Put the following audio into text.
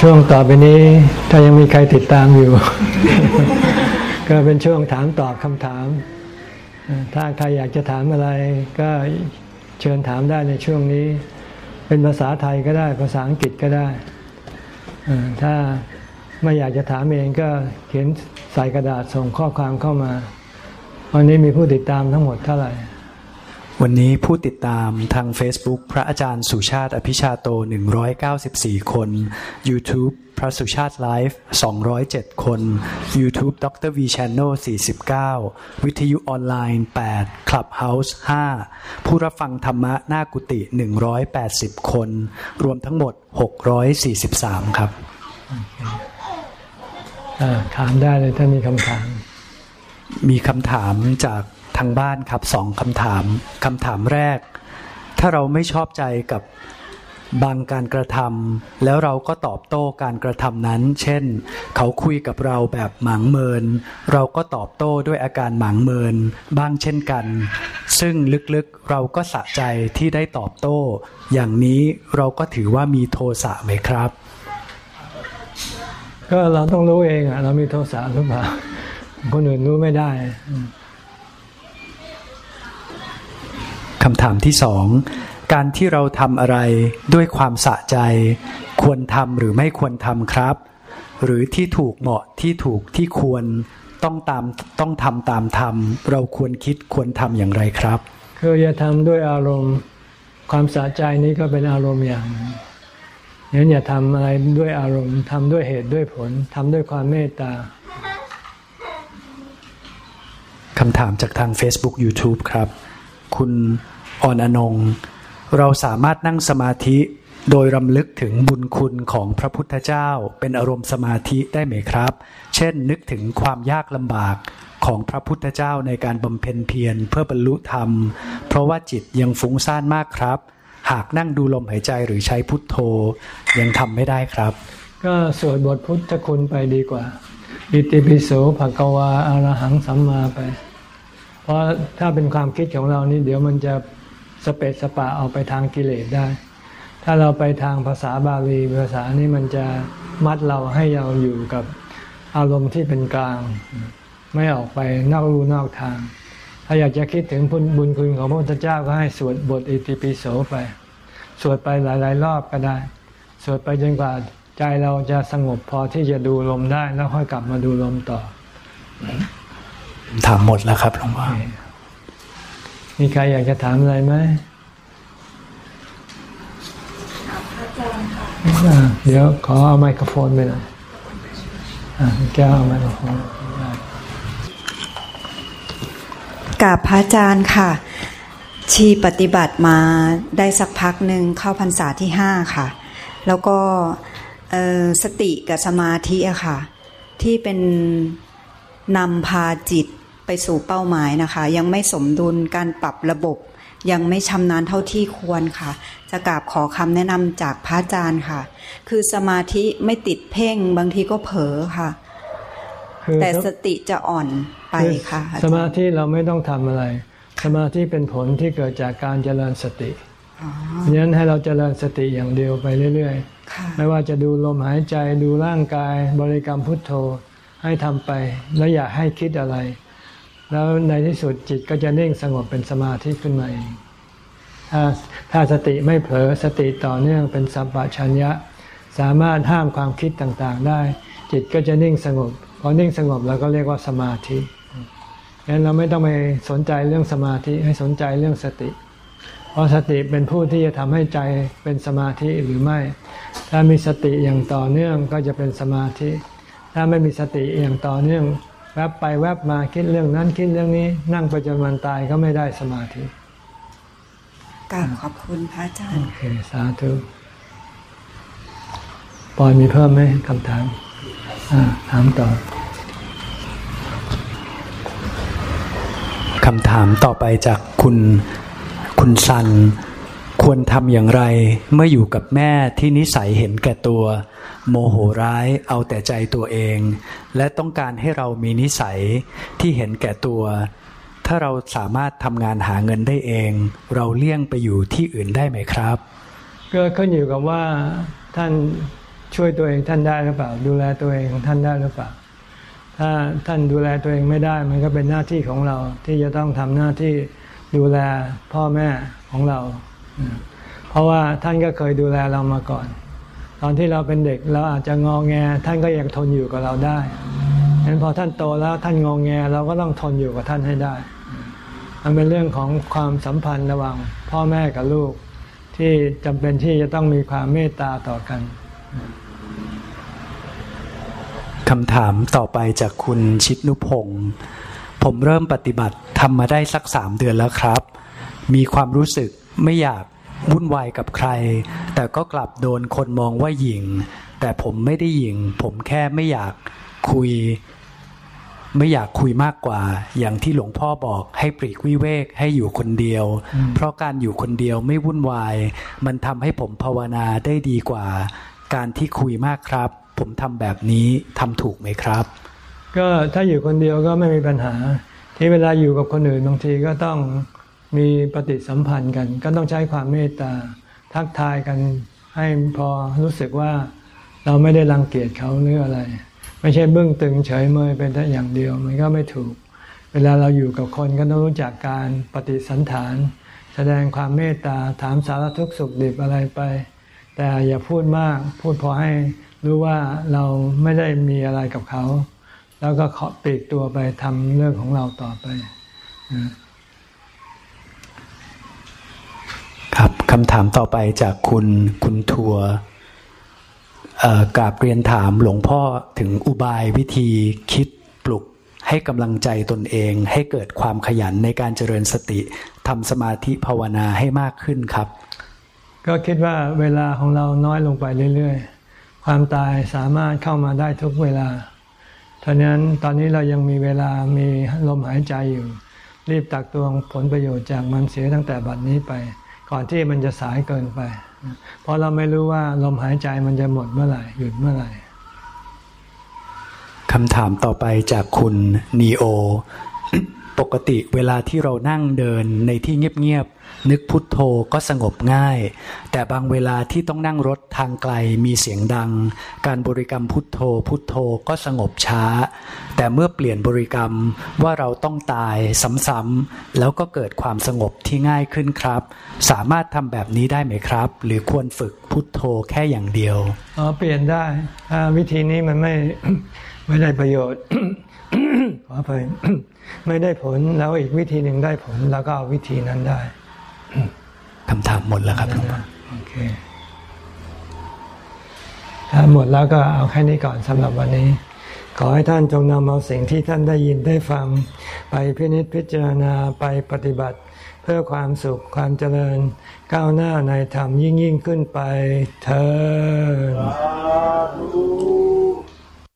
ช่วงต่อไปนี้ ถ้ายังมีใครติดตามอยู่ ก็เป็นช่วงถามตอบคำถาม ถ้าใครอยากจะถามอะไร ก็เชิญถามได้ในช่วงนี้ เป็นภาษาไทยก็ได้ภาษาอังกฤษก็ได้ ถ้าไม่อยากจะถามเองก็เขียนใส่กระดาษส่งข้อความเข้ามา วันนี้มีผู้ติดตามทั้งหมดเท่าไหร่ วันนี้ผู้ติดตามทาง Facebook พระอาจารย์สุชาติอภิชาโต 194 คน YouTube พระสุชาติไลฟ์207 คน YouTube ดร V Channel 49 วิทยุออนไลน์ 8 Clubhouse 5 ผู้รับฟังธรรมะหน้ากุฏิ180 คน รวมทั้งหมด 643 ครับถามได้เลยถ้ามีคำถาม มีคำถามจาก ทางบ้านครับสองคำถามคำถามแรก ถ้าเราไม่ชอบใจกับบางการกระทำแล้วเราก็ตอบโต้การกระทำนั้น เช่น เขาคุยกับเราแบบหมางเมิน เราก็ตอบโต้ด้วยอาการหมางเมินบ้างเช่นกัน ซึ่งลึกๆเราก็สะใจที่ได้ตอบโต้ อย่างนี้เราก็ถือว่ามีโทสะไหมครับ ก็เราต้องรู้เองอะเรามีโทสะหรือเปล่าคนอื่นรู้ไม่ได้ คำถามที่สองการที่เราทำอะไรด้วยความสะใจ ควรทำหรือไม่ควรทำครับ หรือที่ถูกเหมาะที่ถูกที่ควรต้องตามต้องทำตามทำเราควรคิดควรทำอย่างไรครับ คืออย่าทำด้วยอารมณ์ความสะใจนี้ก็เป็นอารมณ์อย่างนั้นอย่าทำอะไรด้วยอารมณ์ทำด้วยเหตุด้วยผลทำด้วยความเมตตาคำถามจากทาง Facebook YouTube ครับ คุณอ่อนอนง เราสามารถนั่งสมาธิโดยรำลึกถึงบุญคุณของพระพุทธเจ้า เป็นอารมณ์สมาธิได้ไหมครับ เช่นนึกถึงความยากลำบากของพระพุทธเจ้าในการบำเพ็ญเพียรเพื่อบรรลุธรรม เพราะว่าจิตยังฟุ้งซ่านมากครับ หากนั่งดูลมหายใจหรือใช้พุทโธยังทำไม่ได้ครับ ก็สวดบทพุทธคุณไปดีกว่าอิติปิโสภะกวาอารหังสัมมาไป เพราะถ้าเป็นความคิดของเรานี่เดี๋ยวมันจะสเปซสปะออกไปทางกิเลสได้ ถ้าเราไปทางภาษาบาลีภาษานี้มันจะมัดเราให้เราอยู่กับอารมณ์ที่เป็นกลาง ไม่ออกไปนอกรูนอกทาง ถ้าอยากจะคิดถึงบุญคุณของพระพุทธเจ้าก็ให้สวดบทอิติปิโสไป สวดไปหลาย ๆ รอบก็ได้ สวดไปจนกว่าใจเราจะสงบพอที่จะดูลมได้แล้วค่อยกลับมาดูลมต่อ ถามหมดแล้วครับหลวงพ่อมีใครอยากจะถามอะไรไหมเดี๋ยวขอเอาไมโครโฟนไปหน่อยแก้วเอาไมโครโฟนกับพระอาจารย์ค่ะ ชีปฏิบัติมาได้สักพักหนึ่งเข้าพรรษาที่ห้าค่ะ แล้วก็สติกับสมาธิอะค่ะ ที่เป็นนำพาจิต ไปสู่เป้าหมายนะคะ ยังไม่สมดุลการปรับระบบ ยังไม่ชำนาญเท่าที่ควรค่ะ จะกราบขอคำแนะนำจากพระอาจารย์ค่ะ คือสมาธิไม่ติดเพ่งบางทีก็เผลอค่ะ แต่สติจะอ่อนไปค่ะ สมาธิเราไม่ต้องทำอะไร สมาธิเป็นผลที่เกิดจากการเจริญสติเพราะฉะนั้นให้เราเจริญสติอย่างเดียวไปเรื่อยๆ ไม่ว่าจะดูลมหายใจดูร่างกายบริกรรมพุทโธให้ทำไป แล้วอย่าให้คิดอะไร แล้วในที่สุดจิตก็จะนิ่งสงบเป็นสมาธิขึ้นมาเองถ้าถ้าสติไม่เผลอสติต่อเนื่องเป็นสัมปชัญญะ สามารถห้ามความคิดต่างๆได้ จิตก็จะนิ่งสงบพอนิ่งสงบเราก็เรียกว่าสมาธิงั้นเราไม่ต้องไปสนใจเรื่องสมาธิให้สนใจเรื่องสติ เพราะสติเป็นผู้ที่จะทำให้ใจเป็นสมาธิหรือไม่ ถ้ามีสติอย่างต่อเนื่องก็จะเป็นสมาธิ ถ้าไม่มีสติอย่างต่อเนื่อง แวบไปแวบมาคิดเรื่องนั้นคิดเรื่องนี้ นั่งไปจนวันตายก็ไม่ได้สมาธิกราบขอบคุณพระอาจารย์โอเคสาธุปอยมีเพิ่มไหมคำถามถามต่อคำถามต่อไปจากคุณคุณซัน ควรทำอย่างไรเมื่ออยู่กับแม่ที่นิสัยเห็นแก่ตัว โมโหร้ายเอาแต่ใจตัวเอง และต้องการให้เรามีนิสัยที่เห็นแก่ตัว ถ้าเราสามารถทำงานหาเงินได้เอง เราเลี่ยงไปอยู่ที่อื่นได้ไหมครับ ก็ขึ้นอยู่กับว่าท่านช่วยตัวเองท่านได้หรือเปล่า ดูแลตัวเองของท่านได้หรือเปล่า ถ้าท่านดูแลตัวเองไม่ได้ มันก็เป็นหน้าที่ของเราที่จะต้องทำหน้าที่ดูแลพ่อแม่ของเรา เพราะว่าท่านก็เคยดูแลเรามาก่อน ตอนที่เราเป็นเด็กเราอาจจะงองแง ท่านก็ยังทนอยู่กับเราได้ฉะนั้นพอท่านโตแล้วท่านงองแงเราก็ต้องทนอยู่กับท่านให้ได้ มันเป็นเรื่องของความสัมพันธ์ระหว่างพ่อแม่กับลูก ที่จำเป็นที่จะต้องมีความเมตตาต่อกันคำถามต่อไปจากคุณชิดนุพงศ์ผมเริ่มปฏิบัติทำมาได้สักสามเดือนแล้วครับ มีความรู้สึก ไม่อยากวุ่นวายกับใคร แต่ก็กลับโดนคนมองว่าหยิงแต่ผมไม่ได้หยิงผมแค่ไม่อยากคุย ไม่อยากคุยมากกว่า อย่างที่หลวงพ่อบอกให้ปรีกวิเวกให้อยู่คนเดียว เพราะการอยู่คนเดียวไม่วุ่นวาย มันทำให้ผมภาวนาได้ดีกว่า การที่คุยมากครับ ผมทำแบบนี้ทำถูกไหมครับ ก็ถ้าอยู่คนเดียวก็ไม่มีปัญหา ที่เวลาอยู่กับคนอื่นบางทีก็ต้อง มีปฏิสัมพันธ์กัน ก็ต้องใช้ความเมตตาทักทายกันให้พอรู้สึกว่าเราไม่ได้รังเกียจเขาหรืออะไร ไม่ใช่เบื้องตึงเฉยเมยเป็นแต่อย่างเดียวมันก็ไม่ถูก เวลาเราอยู่กับคนก็ต้องรู้จักการปฏิสันฐาน แสดงความเมตตาถามสารทุกข์สุขดิบอะไรไป แต่อย่าพูดมากพูดพอให้รู้ว่าเราไม่ได้มีอะไรกับเขา แล้วก็ขอปีกตัวไปทำเรื่องของเราต่อไป คำถามต่อไปจากคุณคุณทัวกราบเรียนถามหลวงพ่อถึงอุบายวิธีคิดปลุกให้กำลังใจตนเอง ให้เกิดความขยันในการเจริญสติทำสมาธิภาวนาให้มากขึ้นครับ ก็คิดว่าเวลาของเราน้อยลงไปเรื่อย ๆ ความตายสามารถเข้ามาได้ทุกเวลาเท่านั้นตอนนี้เรายังมีเวลามีลมหายใจอยู่ รีบตักตวงผลประโยชน์จากมันเสียตั้งแต่บัดนี้ไป ก่อนที่มันจะสายเกินไป เพราะเราไม่รู้ว่าลมหายใจมันจะหมดเมื่อไหร่หยุดเมื่อไหร่คำถามต่อไปจากคุณนีโอ ปกติเวลาที่เรานั่งเดินในที่เงียบๆนึกพุทโธก็สงบง่าย แต่บางเวลาที่ต้องนั่งรถทางไกลมีเสียงดัง การบริกรรมพุทโธ พุทโธก็สงบช้า แต่เมื่อเปลี่ยนบริกรรมว่าเราต้องตายซ้ำๆแล้วก็เกิดความสงบที่ง่ายขึ้นครับ สามารถทำแบบนี้ได้ไหมครับ หรือควรฝึกพุทโธแค่อย่างเดียวอ๋อเปลี่ยนได้วิธีนี้มันไม่ ไม่ได้ประโยชน์ขอไปไม่ได้ผลแล้วอีกวิธีหนึ่งได้ผลแล้วก็เอาวิธีนั้นได้คำถามหมดแล้วครับหลวงพ่อโอเคถ้าหมดแล้วก็เอาแค่นี้ก่อนสำหรับวันนี้ ขอให้ท่านจงนำเอาสิ่งที่ท่านได้ยินได้ฟัง ไปพินิจพิจารณาไปปฏิบัติ เพื่อความสุขความเจริญ ก้าวหน้าในธรรมยิ่งยิ่งขึ้นไปเธอ